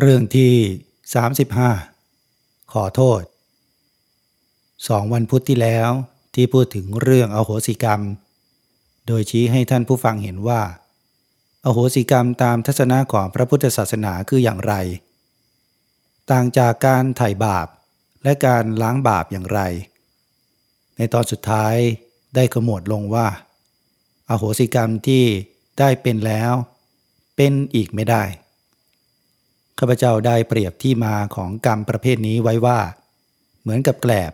เรื่องที่ 35 ขอโทษสองวันพุธที่แล้วที่พูดถึงเรื่องอโหสิกรรม โดยชี้ให้ท่านผู้ฟังเห็นว่า อโหสิกรรมตามทัศนะของพระพุทธศาสนาคืออย่างไร ต่างจากการไถ่บาปและการล้างบาปอย่างไร ในตอนสุดท้ายได้ขมวดลงว่า อโหสิกรรมที่ได้เป็นแล้ว เป็นอีกไม่ได้ ข้าพเจ้าได้เปรียบที่มาของกรรมประเภทนี้ไว้ว่า เหมือนกับแกลบ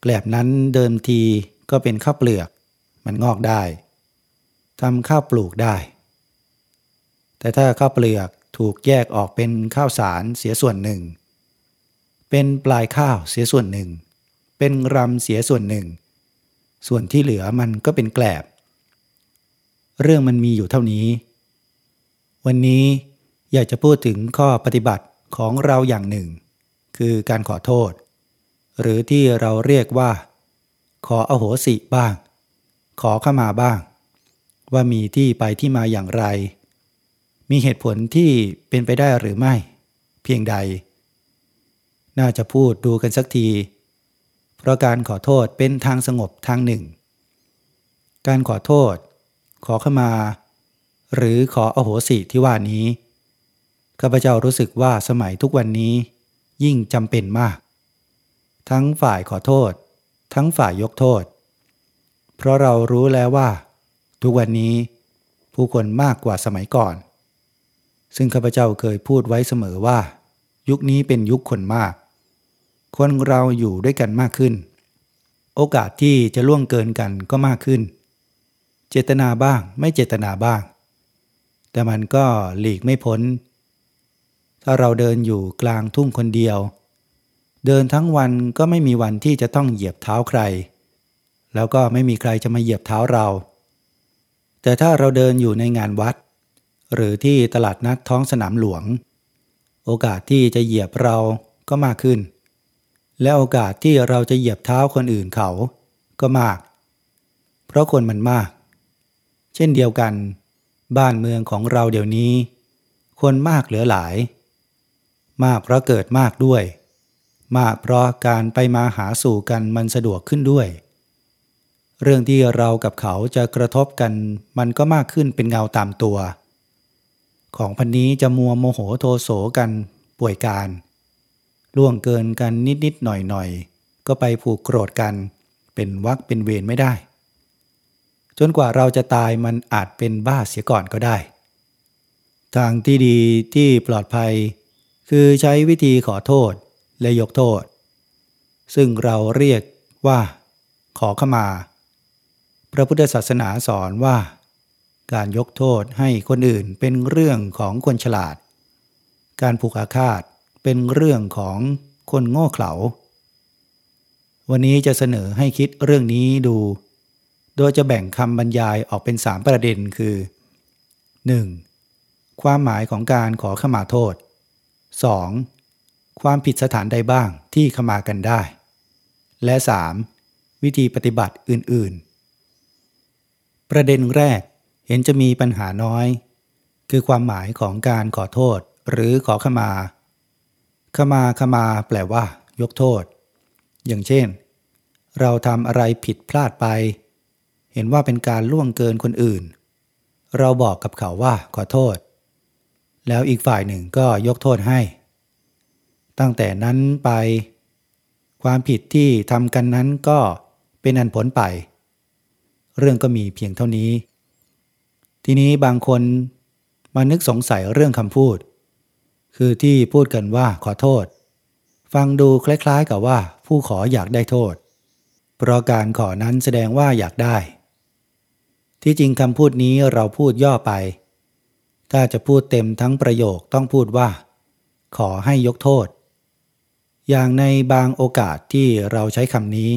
แกลบนั้นเดิมทีก็เป็นข้าวเปลือก มันงอกได้ทำข้าวปลูกได้ แต่ถ้าข้าวเปลือกถูกแยกออกเป็นข้าวสารเสียส่วนหนึ่ง เป็นปลายข้าวเสียส่วนหนึ่ง เป็นรำเสียส่วนหนึ่ง ส่วนที่เหลือมันก็เป็นแกลบ เรื่องมันมีอยู่เท่านี้ วันนี้ อยากจะพูดถึงข้อปฏิบัติของเราอย่างหนึ่ง คือการขอโทษ หรือที่เราเรียกว่า ขออโหสิบ้าง ขอเข้ามาบ้าง ว่ามีที่ไปที่มาอย่างไร มีเหตุผลที่เป็นไปได้หรือไม่ เพียงใด น่าจะพูดดูกันสักที เพราะการขอโทษเป็นทางสงบทางหนึ่ง การขอโทษ ขอเข้ามา หรือขออโหสิที่ว่านี้ ข้าพเจ้ารู้สึกว่าสมัยทุกวันนี้ ยิ่งจำเป็นมาก ทั้งฝ่ายขอโทษ ทั้งฝ่ายยกโทษ เพราะเรารู้แล้วว่า ทุกวันนี้ ผู้คนมากกว่าสมัยก่อน ซึ่งข้าพเจ้าเคยพูดไว้เสมอว่า ยุคนี้เป็นยุคคนมาก คนเราอยู่ด้วยกันมากขึ้น โอกาสที่จะล่วงเกินกันก็มากขึ้น เจตนาบ้างไม่เจตนาบ้าง แต่มันก็หลีกไม่พ้น ถ้าเราเดินอยู่กลางทุ่งคนเดียว เดินทั้งวันก็ไม่มีวันที่จะต้องเหยียบเท้าใคร แล้วก็ไม่มีใครจะมาเหยียบเท้าเรา แต่ถ้าเราเดินอยู่ในงานวัด หรือที่ตลาดนัดท้องสนามหลวง โอกาสที่จะเหยียบเราก็มากขึ้น และโอกาสที่เราจะเหยียบเท้าคนอื่นเขาก็มาก เพราะคนมันมาก เช่นเดียวกัน บ้านเมืองของเราเดี๋ยวนี้ คนมากเหลือหลาย มากเพราะเกิดมากด้วย มากเพราะการไปมาหาสู่กันมันสะดวกขึ้นด้วย เรื่องที่เรากับเขาจะกระทบกันมันก็มากขึ้นเป็นเงาตามตัว ของพันนี้จะมัวโมโหโทโสกันป่วยการล่วงเกินกันนิดๆหน่อยๆ ก็ไปผูกโกรธกัน เป็นวักเป็นเวรไม่ได้ จนกว่าเราจะตายมันอาจเป็นบ้าเสียก่อนก็ได้ ทางที่ดีที่ปลอดภัย คือใช้วิธีขอโทษและยกโทษ ซึ่งเราเรียกว่า ขอขมา พระพุทธศาสนาสอนว่า การยกโทษให้คนอื่นเป็นเรื่องของคนฉลาด การผูกอาฆาตเป็นเรื่องของคนโง่เขลา วันนี้จะเสนอให้คิดเรื่องนี้ดู โดยจะแบ่งคำบรรยายออกเป็นสามประเด็นคือ 1. ความหมายของการขอขมาโทษ 2. ความผิดสถานใดบ้างที่ขมากันได้ และ 3. วิธีปฏิบัติอื่นๆ ประเด็นแรกเห็นจะมีปัญหาน้อย คือความหมายของการขอโทษ หรือขอขมา ขมาขมาแปลว่า ยกโทษ อย่างเช่น เราทำอะไรผิดพลาดไป เห็นว่าเป็นการล่วงเกินคนอื่น เราบอกกับเขาว่าขอโทษ แล้วอีกฝ่ายหนึ่งก็ยกโทษให้ ตั้งแต่นั้นไป ความผิดที่ทำกันนั้นก็เป็นอันผลไป เรื่องก็มีเพียงเท่านี้ ทีนี้บางคนมานึกสงสัยเรื่องคำพูด คือที่พูดกันว่าขอโทษ ฟังดูคล้ายๆกับว่าผู้ขออยากได้โทษ เพราะการขอนั้นแสดงว่าอยากได้ ที่จริงคำพูดนี้เราพูดย่อไป ถ้าจะพูดเต็มทั้งประโยคต้องพูดว่า ขอให้ยกโทษ อย่างในบางโอกาสที่เราใช้คำนี้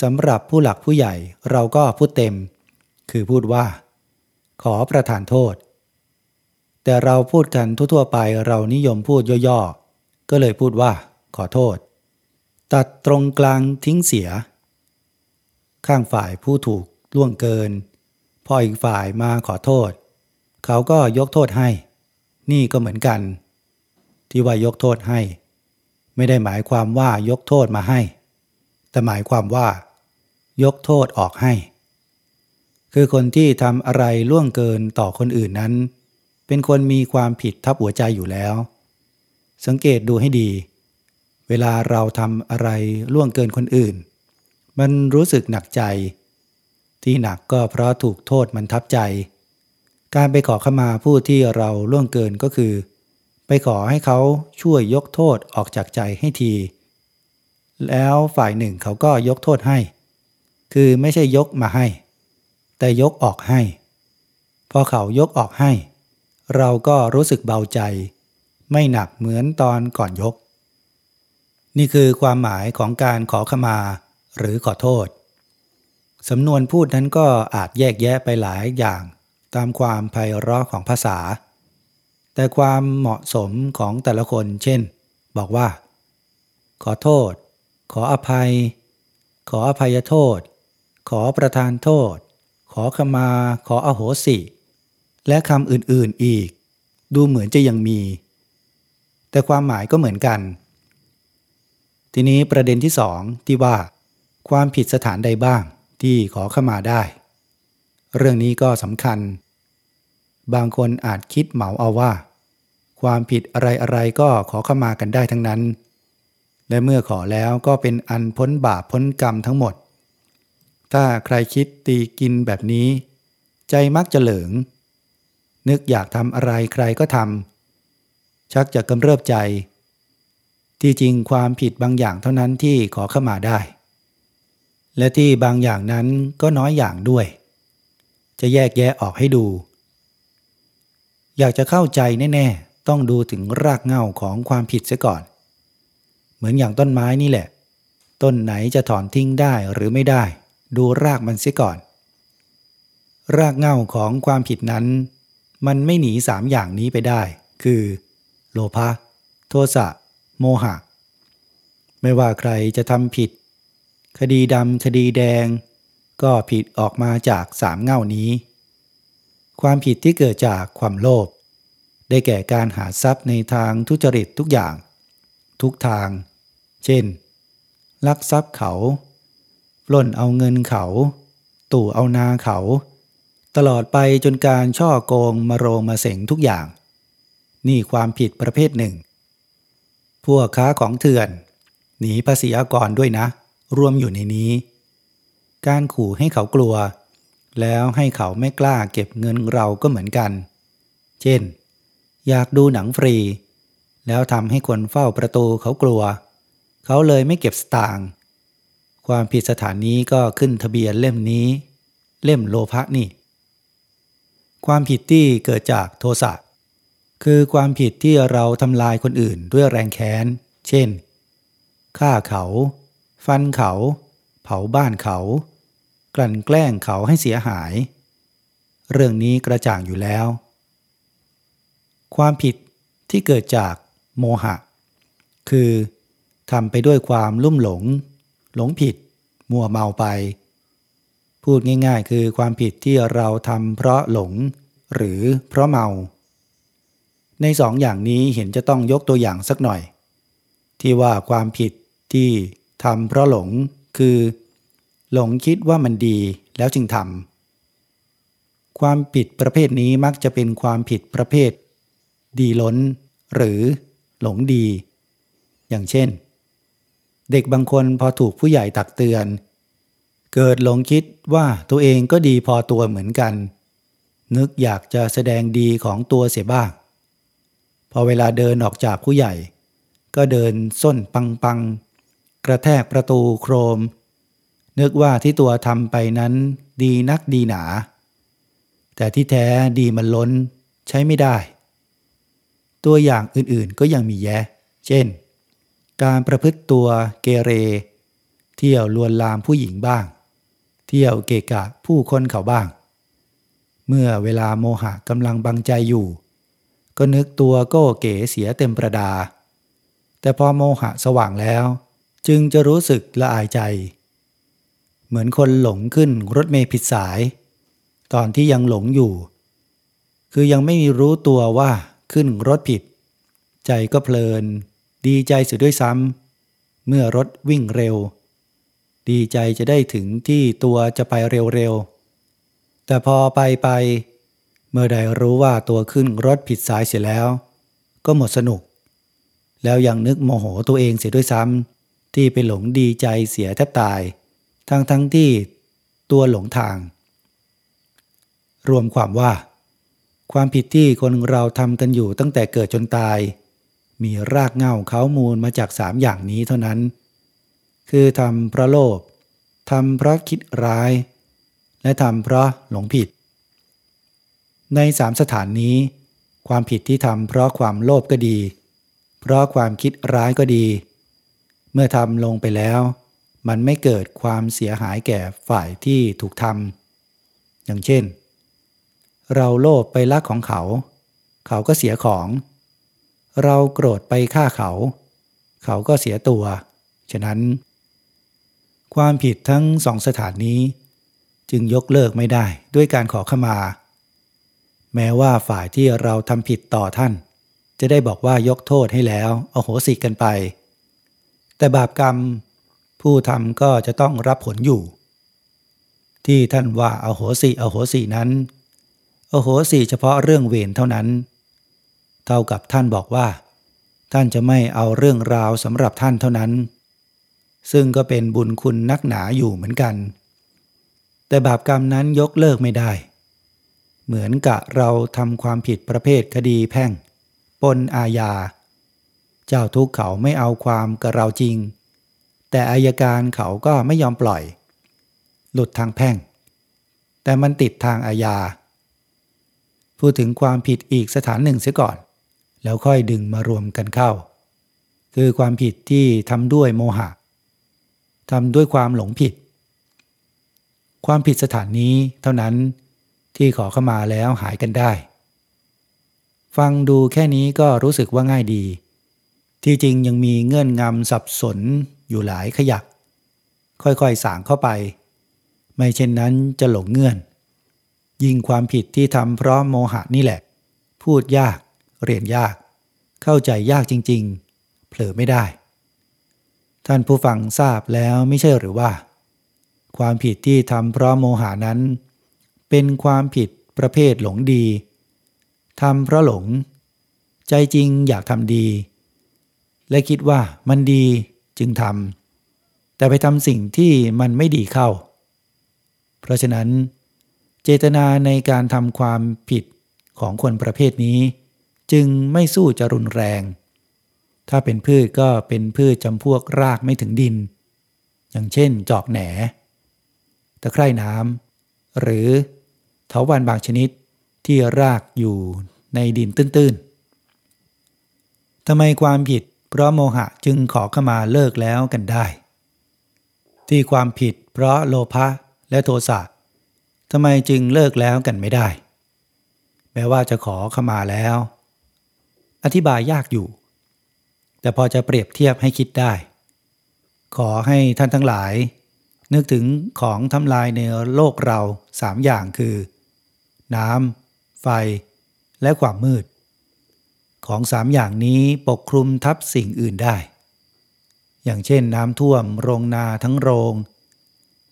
สำหรับผู้หลักผู้ใหญ่เราก็พูดเต็ม คือพูดว่า ขอประทานโทษ แต่เราพูดกันทั่วๆไปเรานิยมพูดย่อๆ ก็เลยพูดว่า ขอโทษ ตัดตรงกลางทิ้งเสีย ข้างฝ่ายผู้ถูกล่วงเกิน พออีกฝ่ายมาขอโทษ เขาก็ยกโทษให้ นี่ก็เหมือนกัน ที่ว่ายกโทษให้ ไม่ได้หมายความว่ายกโทษมาให้ แต่หมายความว่า ยกโทษออกให้ คือคนที่ทำอะไรล่วงเกินต่อคนอื่นนั้น เป็นคนมีความผิดทับหัวใจอยู่แล้ว สังเกตดูให้ดี เวลาเราทำอะไรล่วงเกินคนอื่น มันรู้สึกหนักใจ ที่หนักก็เพราะถูกโทษมันทับใจ การไปขอขมาผู้ที่เราล่วงเกินก็คือ ไปขอให้เขาช่วยยกโทษออกจากใจให้ที แล้วฝ่ายหนึ่งเขาก็ยกโทษให้ คือไม่ใช่ยกมาให้ แต่ยกออกให้ พอเขายกออกให้ เราก็รู้สึกเบาใจ ไม่หนักเหมือนตอนก่อนยก นี่คือความหมายของการขอขมาหรือขอโทษ สำนวนพูดนั้นก็อาจแยกแยะไปหลายอย่าง ตามความไพเราะของภาษา แต่ความเหมาะสมของแต่ละคน เช่น บอกว่า ขอโทษ ขออภัย ขออภัยโทษ ขอประทานโทษ ขอขมา ขออโหสิ และคำอื่นๆอีก ดูเหมือนจะยังมี แต่ความหมายก็เหมือนกัน ทีนี้ประเด็นที่สองที่ว่า ความผิดสถานใดบ้างที่ขอขมาได้ เรื่องนี้ก็สำคัญ บางคนอาจคิดเหมาเอาว่า ความผิดอะไรๆก็ขอเข้ามากันได้ทั้งนั้น และเมื่อขอแล้วก็เป็นอันพ้นบาปพ้นกรรมทั้งหมด ถ้าใครคิดตีกินแบบนี้ ใจมักจะเหลิง นึกอยากทำอะไรใครก็ทำชักจะกำเริบใจ ที่จริงความผิดบางอย่างเท่านั้นที่ขอเข้ามาได้ และที่บางอย่างนั้นก็น้อยอย่างด้วย จะแยกแยะออกให้ดู อยากจะเข้าใจแน่ๆ ต้องดูถึงรากเหง้าของความผิดเสียก่อน เหมือนอย่างต้นไม้นี่แหละ ต้นไหนจะถอนทิ้งได้หรือไม่ได้ ดูรากมันเสียก่อน รากเหง้าของความผิดนั้น มันไม่หนีสามอย่างนี้ไปได้ คือ โลภะโทสะ โมหะ ไม่ว่าใครจะทำผิด คดีดำคดีแดง ก็ผิดออกมาจากสามเง่านี้ ความผิดที่เกิดจากความโลภได้แก่การหาทรัพย์ในทางทุจริตทุกอย่าง ทุกทาง เช่น ลักทรัพย์เขาปล้นเอาเงินเขา ตู่เอานาเขา ตลอดไปจนการช่อโกงมาโรงมาเสงทุกอย่าง นี่ความผิดประเภทหนึ่ง พวกค้าของเถื่อน หนีภาษีอากรด้วยนะ รวมอยู่ในนี้ การขู่ให้เขากลัว แล้วให้เขาไม่กล้าเก็บเงินเราก็เหมือนกัน เช่น อยากดูหนังฟรี แล้วทำให้คนเฝ้าประตูเขากลัว เขาเลยไม่เก็บสตางค์ความผิดสถานนี้ก็ขึ้นทะเบียนเล่มนี้ เล่มโลภะนี่ ความผิดที่เกิดจากโทสะคือความผิดที่เราทำลายคนอื่นด้วยแรงแค้น เช่น ฆ่าเขา ฟันเขา เผาบ้านเขา ลั่นแกล้งเขาให้เสียหาย เรื่องนี้กระจ่างอยู่แล้ว ความผิดที่เกิดจากโมหะ คือทำไปด้วยความลุ่มหลง หลงผิด มัวเมาไป พูดง่ายๆ คือความผิดที่เราทำเพราะหลง หรือเพราะเมา ในสองอย่างนี้เห็นจะต้องยกตัวอย่างสักหน่อย ที่ว่าความผิดที่ทำเพราะหลงคือ หลงคิดว่ามันดีแล้วจึงทำความผิดประเภทนี้มักจะเป็นความผิดประเภท ดีล้น หรือหลงดี อย่างเช่น เด็กบางคนพอถูกผู้ใหญ่ตักเตือน เกิดหลงคิดว่าตัวเองก็ดีพอตัวเหมือนกัน นึกอยากจะแสดงดีของตัวเสียบ้าง พอเวลาเดินออกจากผู้ใหญ่ ก็เดินส้นปังปังกระแทกประตูโครม นึกว่าที่ตัวทำไปนั้นดีนักดีหนา แต่ที่แท้ดีมันล้นใช้ไม่ได้ ตัวอย่างอื่นๆก็ยังมีแยะ เช่น การประพฤติตัวเกเร เที่ยวลวนลามผู้หญิงบ้าง เที่ยวเกะกะผู้คนเขาบ้าง เมื่อเวลาโมหะกำลังบังใจอยู่ ก็นึกตัวโก้เก๋เสียเต็มประดา แต่พอโมหะสว่างแล้ว จึงจะรู้สึกละอายใจ เหมือนคนหลงขึ้นรถเมล์ผิดสาย ตอนที่ยังหลงอยู่ คือยังไม่รู้ตัวว่าขึ้นรถผิด ใจก็เพลิน ดีใจเสียด้วยซ้ำเมื่อรถวิ่งเร็ว ดีใจจะได้ถึงที่ตัวจะไปเร็วๆ แต่พอไปไปเมื่อใดรู้ว่าตัวขึ้นรถผิดสายเสียแล้ว ก็หมดสนุก แล้วยังนึกโมโหตัวเองเสียด้วยซ้ำที่ไปหลงดีใจเสียแทบตาย ทั้งทั้งที่ตัวหลงทาง รวมความว่า ความผิดที่คนเราทำกันอยู่ตั้งแต่เกิดจนตาย มีรากเหง้าเขามูลมาจากสามอย่างนี้เท่านั้น คือทำเพราะโลภทำเพราะคิดร้าย และทำเพราะหลงผิด ในสามสถานนี้ ความผิดที่ทำเพราะความโลภก็ดี เพราะความคิดร้ายก็ดี เมื่อทำลงไปแล้ว มันไม่เกิดความเสียหายแก่ฝ่ายที่ถูกทำอย่างเช่น เราโลภไปลักของเขา เขาก็เสียของ เราโกรธไปฆ่าเขา เขาก็เสียตัว ฉะนั้น ความผิดทั้งสองสถานนี้ จึงยกเลิกไม่ได้ด้วยการขอขมา แม้ว่าฝ่ายที่เราทำผิดต่อท่าน จะได้บอกว่ายกโทษให้แล้ว เอาโหสิกันไป แต่บาปกรรม ผู้ทำก็จะต้องรับผลอยู่ ที่ท่านว่าอโหสิอโหสินั้นอโหสิเฉพาะเรื่องเวรเท่านั้น เท่ากับท่านบอกว่า ท่านจะไม่เอาเรื่องราวสำหรับท่านเท่านั้น ซึ่งก็เป็นบุญคุณนักหนาอยู่เหมือนกัน แต่บาปกรรมนั้นยกเลิกไม่ได้ เหมือนกับเราทำความผิดประเภทคดีแพ่ง ปนอาญา เจ้าทุกเขาไม่เอาความกับเราจริง แต่อายการเขาก็ไม่ยอมปล่อย หลุดทางแพ่ง แต่มันติดทางอาญา พูดถึงความผิดอีกสถานหนึ่งเสียก่อน แล้วค่อยดึงมารวมกันเข้า คือความผิดที่ทำด้วยโมหะทำด้วยความหลงผิด ความผิดสถานนี้เท่านั้นที่ขอเข้ามาแล้วหายกันได้ ฟังดูแค่นี้ก็รู้สึกว่าง่ายดี ที่จริงยังมีเงื่อนงำสับสนอยู่หลายขยัก ค่อยๆสางเข้าไป ไม่เช่นนั้นจะหลงเงื่อน ยิ่งความผิดที่ทำเพราะโมหะนี่แหละ พูดยาก เรียนยาก เข้าใจยากจริง ๆ เผลอไม่ได้ ท่านผู้ฟังทราบแล้วไม่ใช่หรือว่า ความผิดที่ทำเพราะโมหานั้น เป็นความผิดประเภทหลงดีทำเพราะหลง ใจจริงอยากทำดี และคิดว่ามันดีจึงทำแต่ไปทำสิ่งที่มันไม่ดีเข้า เพราะฉะนั้น เจตนาในการทำความผิดของคนประเภทนี้ จึงไม่สู้จะรุนแรง ถ้าเป็นพืชก็เป็นพืชจำพวกรากไม่ถึงดิน อย่างเช่น จอกแหนตะไคร่น้ำหรือเถาวันบางชนิดที่รากอยู่ในดินตื้นๆทำไมความผิด เพราะโมหะจึงขอขมาเลิกแล้วกันได้ ที่ความผิดเพราะโลภะและโทสะทำไมจึงเลิกแล้วกันไม่ได้ แม้ว่าจะขอขมาแล้ว อธิบายยากอยู่ แต่พอจะเปรียบเทียบให้คิดได้ ขอให้ท่านทั้งหลาย นึกถึงของทำลายในโลกเราสามอย่างคือ น้ำไฟ และความมืด ของสามอย่างนี้ปกคลุมทับสิ่งอื่นได้ อย่างเช่นน้ำท่วมโรงนาทั้งโรง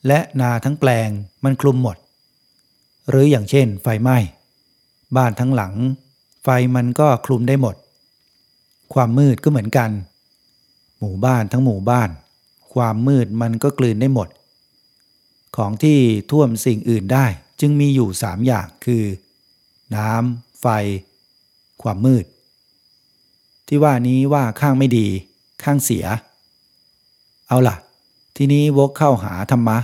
และนาทั้งแปลงมันคลุมหมด หรืออย่างเช่น ไฟไหม้ บ้านทั้งหลัง ไฟมันก็คลุมได้หมด ความมืดก็เหมือนกัน หมู่บ้านทั้งหมู่บ้าน ความมืดมันก็กลืนได้หมด ของที่ท่วมสิ่งอื่นได้จึงมีอยู่สามอย่างคือ น้ำไฟ ความมืด ที่ว่านี้ว่าข้างไม่ดี ข้างเสีย เอาล่ะ ทีนี้วกเข้าหาธรรมะ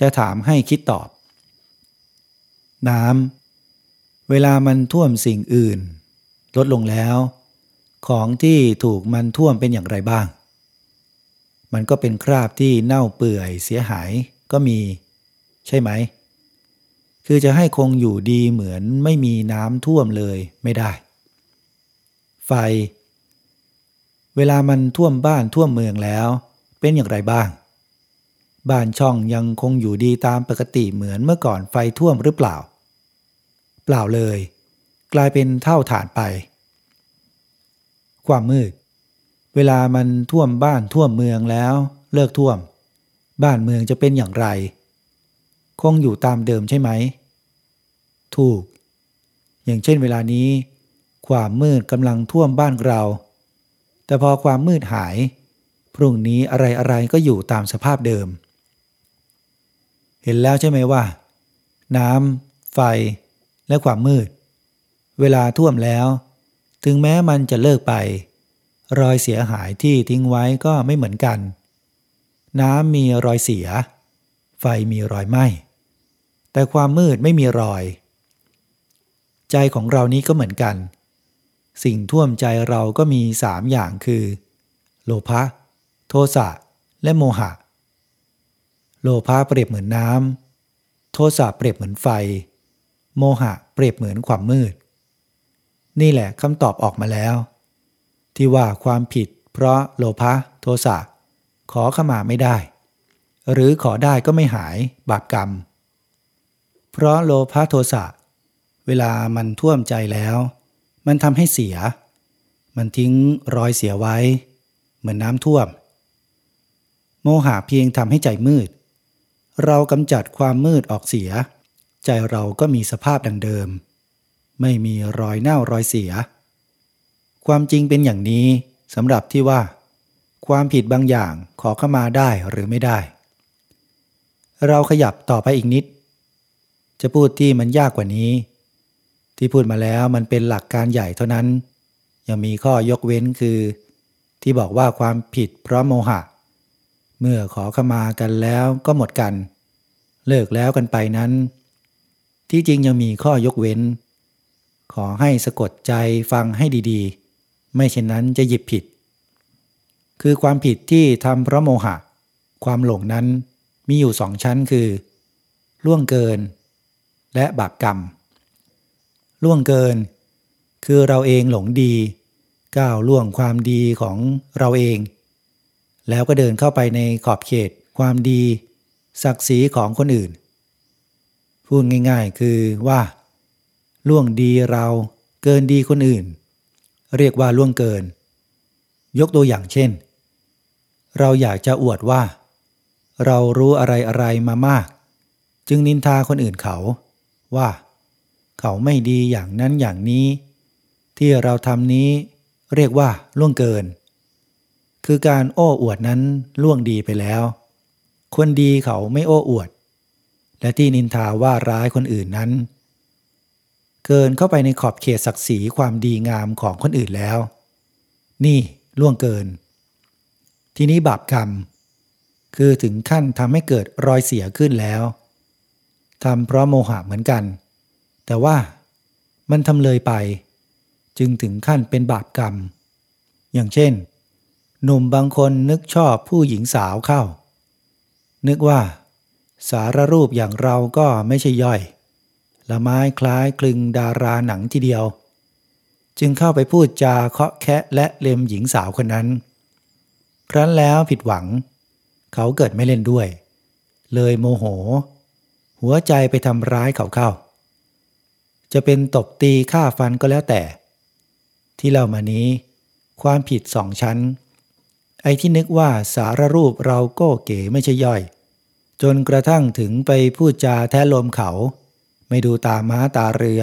จะถามให้คิดตอบ น้ำเวลามันท่วมสิ่งอื่น ลดลงแล้ว ของที่ถูกมันท่วมเป็นอย่างไรบ้าง มันก็เป็นคราบที่เน่าเปื่อยเสียหายก็มี ใช่ไหม คือจะให้คงอยู่ดีเหมือนไม่มีน้ำท่วมเลยไม่ได้ ไฟ เวลามันท่วมบ้านท่วมเมืองแล้ว เป็นอย่างไรบ้าง บ้านช่องยังคงอยู่ดีตามปกติเหมือนเมื่อก่อนไฟท่วมหรือเปล่า เปล่าเลย กลายเป็นเท่าฐานไป ความมืด เวลามันท่วมบ้านท่วมเมืองแล้ว เลิกท่วม บ้านเมืองจะเป็นอย่างไร คงอยู่ตามเดิมใช่ไหม ถูก อย่างเช่นเวลานี้ ความมืดกำลังท่วมบ้านเรา แต่พอความมืดหาย พรุ่งนี้อะไรอะไรก็อยู่ตามสภาพเดิม เห็นแล้วใช่ไหมว่า น้ำไฟ และความมืด เวลาท่วมแล้ว ถึงแม้มันจะเลิกไป รอยเสียหายที่ทิ้งไว้ก็ไม่เหมือนกัน น้ำมีรอยเสีย ไฟมีรอยไหม้แต่ความมืดไม่มีรอย ใจของเรานี้ก็เหมือนกัน สิ่งท่วมใจเราก็มีสามอย่างคือ โลภะโทสะและโมหะ โลภะเปรียบเหมือนน้ำโทสะเปรียบเหมือนไฟ โมหะเปรียบเหมือนความมืด นี่แหละคำตอบออกมาแล้ว ที่ว่าความผิด เพราะโลภะโทสะขอขมาไม่ได้ หรือขอได้ก็ไม่หายบาปกรรม เพราะโลภะโทสะเวลามันท่วมใจแล้ว มันทำให้เสีย มันทิ้งรอยเสียไว้ เหมือนน้ำท่วม โมหะเพียงทำให้ใจมืด เรากำจัดความมืดออกเสีย ใจเราก็มีสภาพดังเดิม ไม่มีรอยเน่ารอยเสีย ความจริงเป็นอย่างนี้สำหรับที่ว่า ความผิดบางอย่างขอเข้ามาได้หรือไม่ได้ เราขยับต่อไปอีกนิด จะพูดที่มันยากกว่านี้ ที่พูดมาแล้วมันเป็นหลักการใหญ่เท่านั้น ยังมีข้อยกเว้นคือ ที่บอกว่าความผิดเพราะโมหะ เมื่อขอขมากันแล้วก็หมดกัน เลิกแล้วกันไปนั้น ที่จริงยังมีข้อยกเว้น ขอให้สะกดใจฟังให้ดีๆ ไม่เช่นนั้นจะหยิบผิด คือความผิดที่ทำเพราะโมหะ ความหลงนั้นมีอยู่สองชั้นคือ ล่วงเกิน และบาปกรรม ล่วงเกิน คือเราเองหลงดี ก้าวล่วงความดีของเราเอง แล้วก็เดินเข้าไปในขอบเขตความดี ศักดิ์ศรีของคนอื่น พูดง่ายๆ คือว่า ล่วงดีเราเกินดีคนอื่น เรียกว่าล่วงเกิน ยกตัวอย่างเช่น เราอยากจะอวดว่า เรารู้อะไรอะไรมามาก จึงนินทาคนอื่นเขาว่า เขาไม่ดีอย่างนั้นอย่างนี้ ที่เราทำนี้เรียกว่าล่วงเกิน คือการโอ้อวดนั้นล่วงดีไปแล้ว คนดีเขาไม่โอ้อวด และที่นินทาว่าร้ายคนอื่นนั้น เกินเข้าไปในขอบเขตศักดิ์ศรีความดีงามของคนอื่นแล้ว นี่ล่วงเกิน ทีนี้บาปกรรม คือถึงขั้นทำให้เกิดรอยเสียขึ้นแล้วทำเพราะโมหะเหมือนกัน แต่ว่ามันทำเลยไป จึงถึงขั้นเป็นบาปกรรม อย่างเช่น หนุ่มบางคนนึกชอบผู้หญิงสาวเข้า นึกว่า สารรูปอย่างเราก็ไม่ใช่ย่อยละไม้คล้ายคลึงดาราหนังทีเดียว จึงเข้าไปพูดจาเคาะแคะและเล็มหญิงสาวคนนั้น ครั้นแล้วผิดหวัง เขาเกิดไม่เล่นด้วย เลยโมโห หัวใจไปทำร้ายเขาเข้า จะเป็นตบตีฆ่าฟันก็แล้วแต่ ที่เล่ามานี้ ความผิดสองชั้น ไอ้ที่นึกว่าสารรูปเราก้เก๋ไม่ใช่ย่อย จนกระทั่งถึงไปพูดจาแท้ลมเขา ไม่ดูตาม้าตาเรือ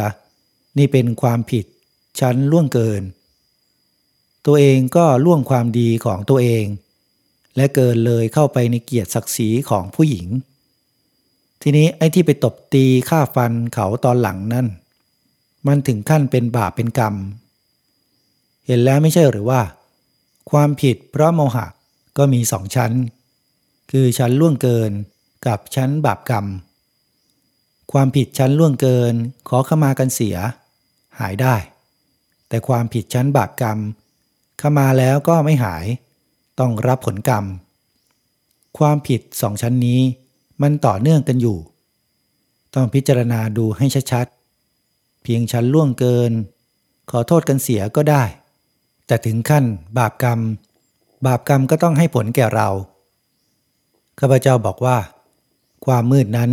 นี่เป็นความผิดชั้นล่วงเกิน ตัวเองก็ล่วงความดีของตัวเอง และเกินเลยเข้าไปในเกียรติศักดิ์ศรีของผู้หญิงทีนี้ไอ้ที่ไปตบตีฆ่าฟันเขาตอนหลังนั่น มันถึงขั้นเป็นบาปเป็นกรรม เห็นแล้วไม่ใช่หรือว่า ความผิดเพราะโมหะก็มีสองชั้น คือชั้นล่วงเกินกับชั้นบาปกรรม ความผิดชั้นล่วงเกินขอขมากันเสีย หายได้ แต่ความผิดชั้นบาปกรรมขมาแล้วก็ไม่หาย ต้องรับผลกรรม ความผิดสองชั้นนี้มันต่อเนื่องกันอยู่ ต้องพิจารณาดูให้ชัดๆ เพียงชั้นล่วงเกิน ขอโทษกันเสียก็ได้ แต่ถึงขั้นบาปกรรม บาปกรรมก็ต้องให้ผลแก่เราข้าพเจ้าบอกว่า ความมืดนั้น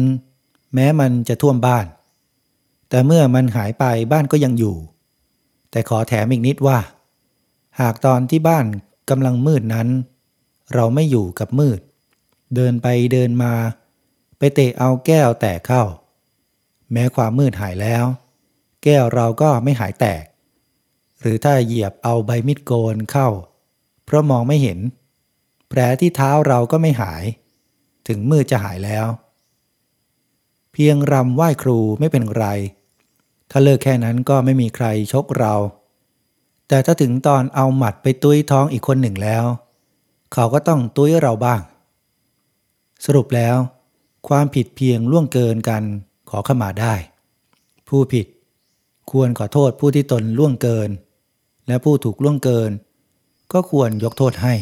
แม้มันจะท่วมบ้าน แต่เมื่อมันหายไปบ้านก็ยังอยู่ แต่ขอแถมอีกนิดว่า หากตอนที่บ้านกำลังมืดนั้น เราไม่อยู่กับมืด เดินไปเดินมา ไปเตะเอาแก้วแตกเข้า แม้ความมืดหายแล้ว แก้วเราก็ไม่หายแตก หรือถ้าเหยียบเอาใบมิดโกนเข้า เพราะมองไม่เห็น แผลที่เท้าเราก็ไม่หาย ถึงมืดจะหายแล้ว เพียงรำไหว้ครูไม่เป็นไร ถ้าเลิกแค่นั้นก็ไม่มีใครชกเรา แต่ถ้าถึงตอนเอาหมัดไปตุ้ยท้องอีกคนหนึ่งแล้ว เขาก็ต้องตุ้ยเราบ้าง สรุปแล้ว ความผิดเพียงล่วงเกินกันขอขมาได้ ผู้ผิด ควรขอโทษผู้ที่ตนล่วงเกิน และผู้ถูกล่วงเกิน ก็ควรยกโทษให้